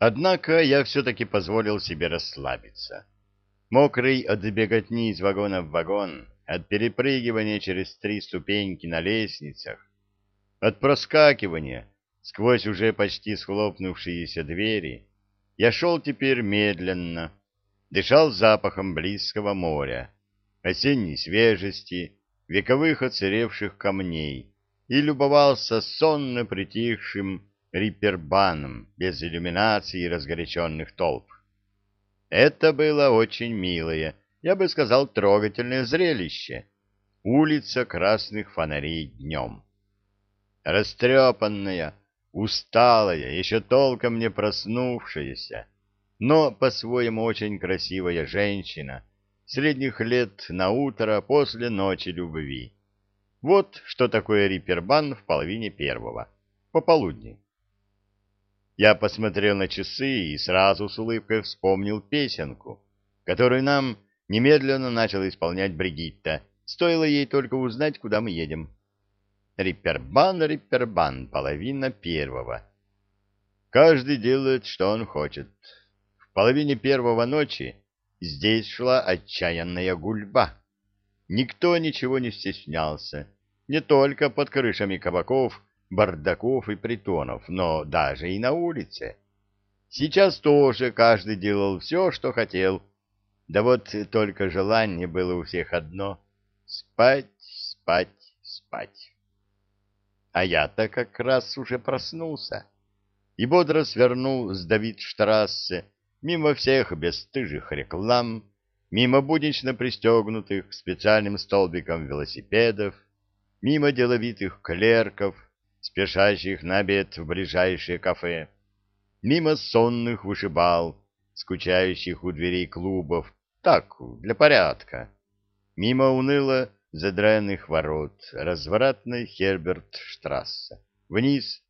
Однако я все-таки позволил себе расслабиться. Мокрый от беготни из вагона в вагон, от перепрыгивания через три ступеньки на лестницах, от проскакивания сквозь уже почти схлопнувшиеся двери, я шел теперь медленно, дышал запахом близкого моря, осенней свежести, вековых оцаревших камней и любовался сонно притихшим рипербаном без иллюминации и разгоряченных толп. Это было очень милое, я бы сказал, трогательное зрелище. Улица красных фонарей днем. Растрепанная, усталая, еще толком не проснувшаяся, но по-своему очень красивая женщина, средних лет на утро после ночи любви. Вот что такое рипербан в половине первого, пополудни. Я посмотрел на часы и сразу с улыбкой вспомнил песенку, которую нам немедленно начала исполнять Бригитта. Стоило ей только узнать, куда мы едем. Рипербан, рипербан, половина первого. Каждый делает, что он хочет. В половине первого ночи здесь шла отчаянная гульба. Никто ничего не стеснялся, не только под крышами кабаков, бардаков и притонов, но даже и на улице. Сейчас тоже каждый делал все, что хотел. Да вот только желание было у всех одно — спать, спать, спать. А я-то как раз уже проснулся и бодро свернул с Давидштрассе мимо всех бесстыжих реклам, мимо буднично пристегнутых к специальным столбикам велосипедов, мимо деловитых клерков — спешащих на обед в ближайшее кафе, мимо сонных вышибал, скучающих у дверей клубов, так, для порядка, мимо уныло задраенных ворот развратной Херберт-штрассе, вниз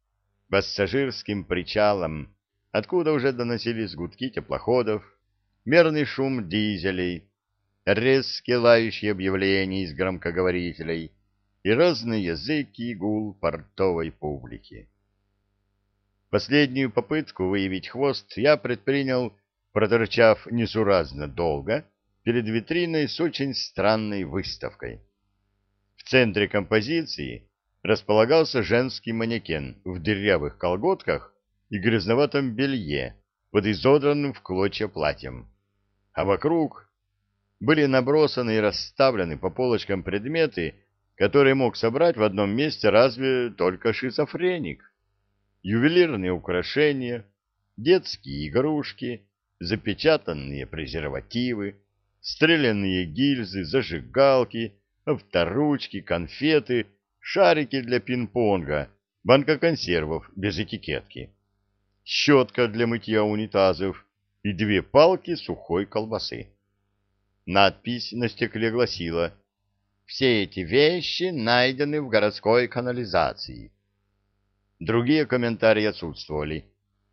пассажирским причалом, откуда уже доносились гудки теплоходов, мерный шум дизелей, резкие лающие объявления из громкоговорителей — и разные языки и гул портовой публики. Последнюю попытку выявить хвост я предпринял, проторчав несуразно долго, перед витриной с очень странной выставкой. В центре композиции располагался женский манекен в дырявых колготках и грязноватом белье под изодранным в клочья платьем, а вокруг были набросаны и расставлены по полочкам предметы, который мог собрать в одном месте разве только шизофреник. Ювелирные украшения, детские игрушки, запечатанные презервативы, стрелянные гильзы, зажигалки, авторучки, конфеты, шарики для пинг-понга, банка консервов без этикетки, щетка для мытья унитазов и две палки сухой колбасы. Надпись на стекле гласила все эти вещи найдены в городской канализации. Другие комментарии отсутствовали,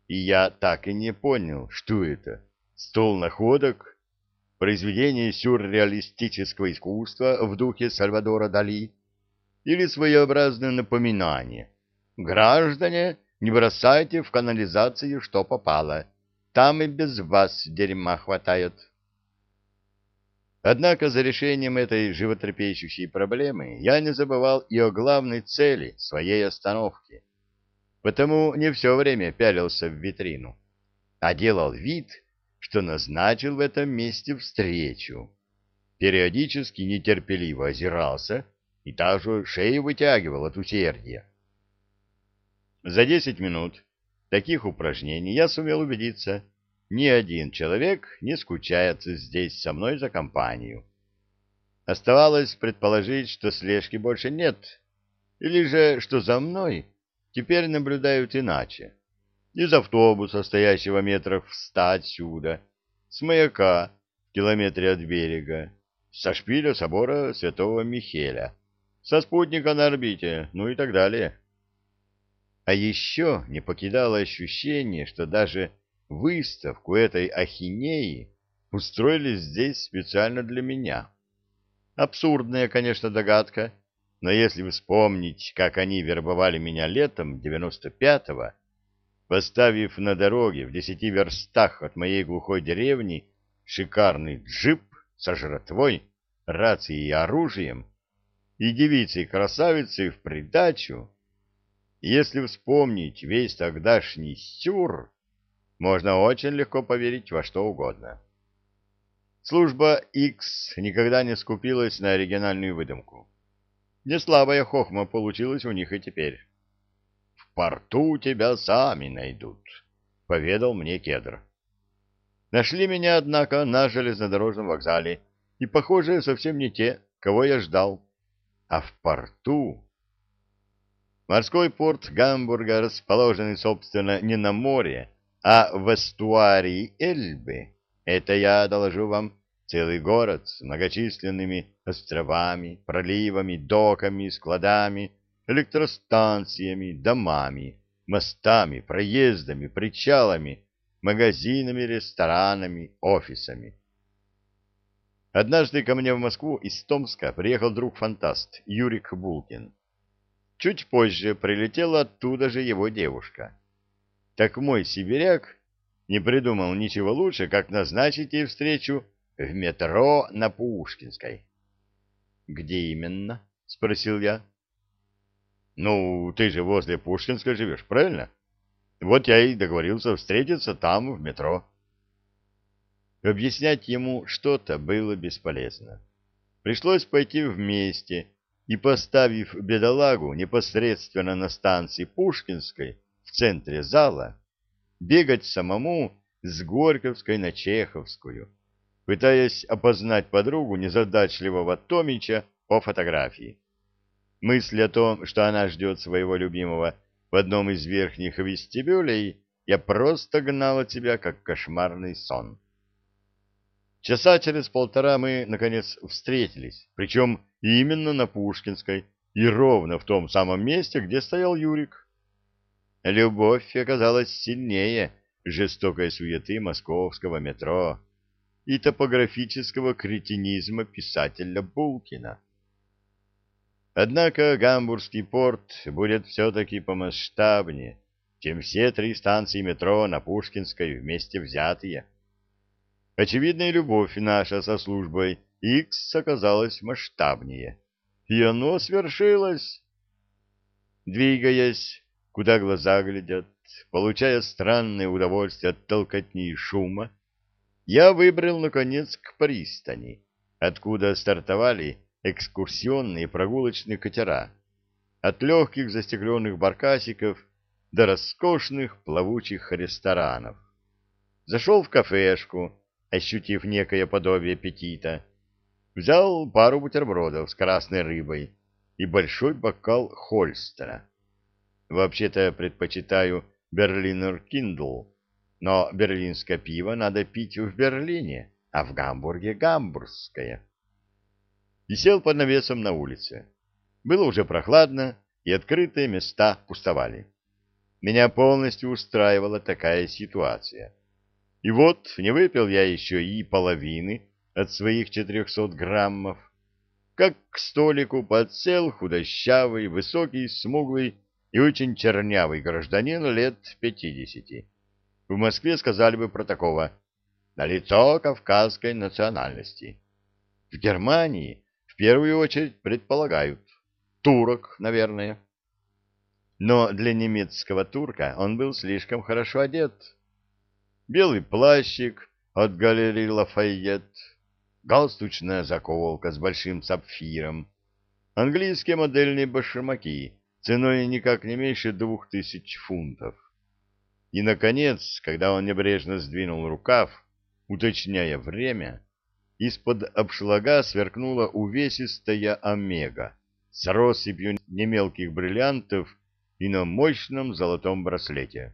и я так и не понял, что это. Стол находок? Произведение сюрреалистического искусства в духе Сальвадора Дали? Или своеобразное напоминание? Граждане, не бросайте в канализацию, что попало. Там и без вас дерьма хватает. Однако за решением этой животрепещущей проблемы я не забывал и о главной цели своей остановки. Потому не все время пялился в витрину, а делал вид, что назначил в этом месте встречу. Периодически нетерпеливо озирался и также шею вытягивал от усердия. За десять минут таких упражнений я сумел убедиться, ни один человек не скучает здесь со мной за компанию. Оставалось предположить, что слежки больше нет, или же, что за мной теперь наблюдают иначе. Из автобуса, стоящего метров в ста отсюда, с маяка в километре от берега, со шпиля собора святого Михеля, со спутника на орбите, ну и так далее. А еще не покидало ощущение, что даже Выставку этой ахинеи устроили здесь специально для меня. Абсурдная, конечно, догадка, но если вспомнить, как они вербовали меня летом 95-го, поставив на дороге в десяти верстах от моей глухой деревни шикарный джип со жратвой, рацией и оружием, и девицей-красавицей в придачу, если вспомнить весь тогдашний сюр, можно очень легко поверить во что угодно. Служба X никогда не скупилась на оригинальную выдумку. Не слабая хохма получилась у них и теперь. «В порту тебя сами найдут», — поведал мне кедр. Нашли меня, однако, на железнодорожном вокзале, и, похоже, совсем не те, кого я ждал. А в порту... Морской порт Гамбурга, расположенный, собственно, не на море, а в эстуарии Эльбы, это я доложу вам, целый город с многочисленными островами, проливами, доками, складами, электростанциями, домами, мостами, проездами, причалами, магазинами, ресторанами, офисами. Однажды ко мне в Москву из Томска приехал друг-фантаст Юрик Булкин. Чуть позже прилетела оттуда же его девушка. Так мой сибиряк не придумал ничего лучше, как назначить ей встречу в метро на Пушкинской. — Где именно? — спросил я. — Ну, ты же возле Пушкинской живешь, правильно? Вот я и договорился встретиться там, в метро. Объяснять ему что-то было бесполезно. Пришлось пойти вместе и, поставив бедолагу непосредственно на станции Пушкинской центре зала, бегать самому с Горьковской на Чеховскую, пытаясь опознать подругу незадачливого Томича по фотографии. Мысль о том, что она ждет своего любимого в одном из верхних вестибюлей, я просто гнал от себя, как кошмарный сон. Часа через полтора мы, наконец, встретились, причем именно на Пушкинской и ровно в том самом месте, где стоял Юрик. Любовь оказалась сильнее жестокой суеты московского метро и топографического кретинизма писателя Булкина. Однако Гамбургский порт будет все-таки помасштабнее, чем все три станции метро на Пушкинской вместе взятые. Очевидная любовь наша со службой X оказалась масштабнее. И оно свершилось. Двигаясь, куда глаза глядят, получая странное удовольствие от толкотни и шума, я выбрал, наконец, к пристани, откуда стартовали экскурсионные прогулочные катера, от легких застекленных баркасиков до роскошных плавучих ресторанов. Зашел в кафешку, ощутив некое подобие аппетита, взял пару бутербродов с красной рыбой и большой бокал Хольстера. Вообще-то предпочитаю Берлинер Киндл, но берлинское пиво надо пить в Берлине, а в Гамбурге гамбургское. И сел под навесом на улице. Было уже прохладно, и открытые места пустовали. Меня полностью устраивала такая ситуация. И вот не выпил я еще и половины от своих четырехсот граммов, как к столику подсел худощавый, высокий, смуглый и очень чернявый гражданин лет пятидесяти. В Москве сказали бы про такого «на лицо кавказской национальности». В Германии в первую очередь предполагают турок, наверное. Но для немецкого турка он был слишком хорошо одет белый плащик от галереи Лафайет, галстучная заколка с большим сапфиром, английские модельные башмаки ценой никак не меньше двух тысяч фунтов. И, наконец, когда он небрежно сдвинул рукав, уточняя время, из-под обшлага сверкнула увесистая омега с россыпью немелких бриллиантов и на мощном золотом браслете.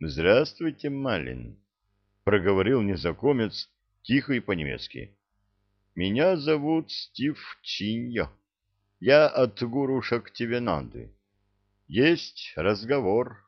«Здравствуйте, Малин», — проговорил незнакомец тихо и по-немецки. «Меня зовут Стив Чиньо. Я от гуру Шактивенанды. Есть разговор».